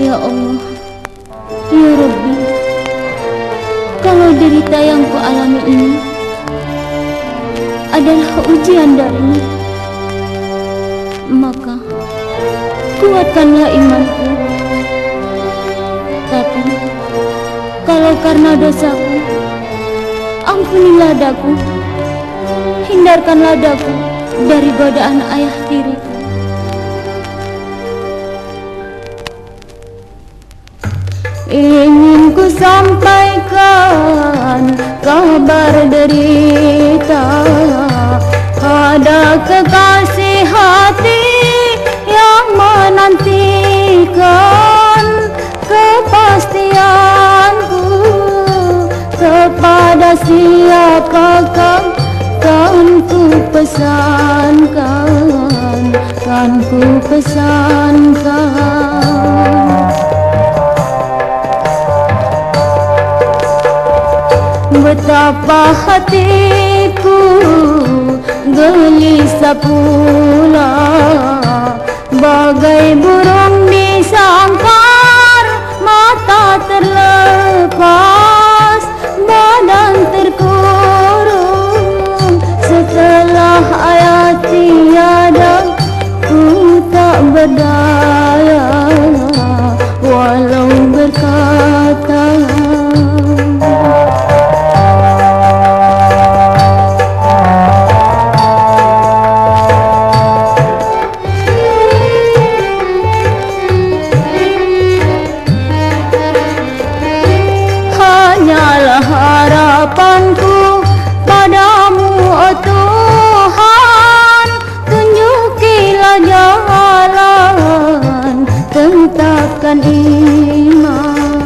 Ya Allah, Ya Rabbi, kalau derita yang ku alami ini adalah ujian darimu, maka kuatkanlah imanku. Tapi kalau karena dosaku, ampunilah daku, hindarkanlah daku dari godaan ayah tiriku. Ingin ku sampaikan kabar derita. Ada kekasih hati yang menantikan Kepastianku. Kepada siapakah kan ku pesankan Kan ku pesankan गुली सपूना बग बुर tetapkan iman.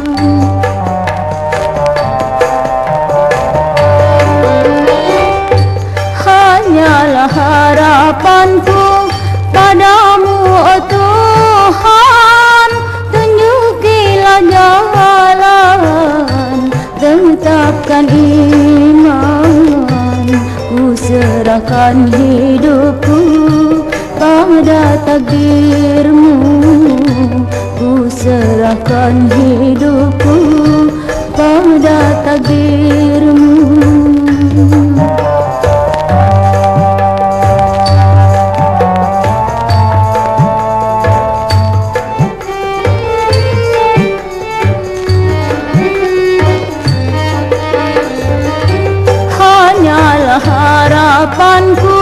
Hanyalah harapanku padamu oh Tuhan. Tunjukilah jalan tetapkan iman. Ku serahkan hidupku pada takdirmu ku serahkan hidupku pada takdirmu. Hanyalah harapanku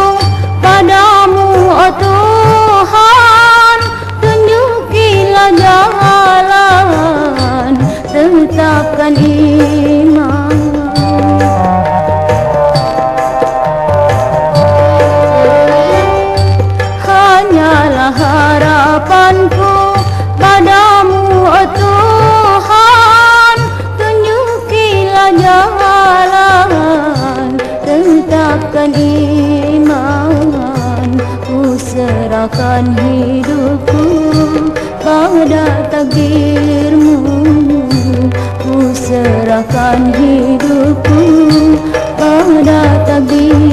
harapanku padamu oh Tuhan tunjukilah jalan tetapkan iman ku serahkan hidupku pada takdirmu. Ku serahkan hidupku pada takdirmu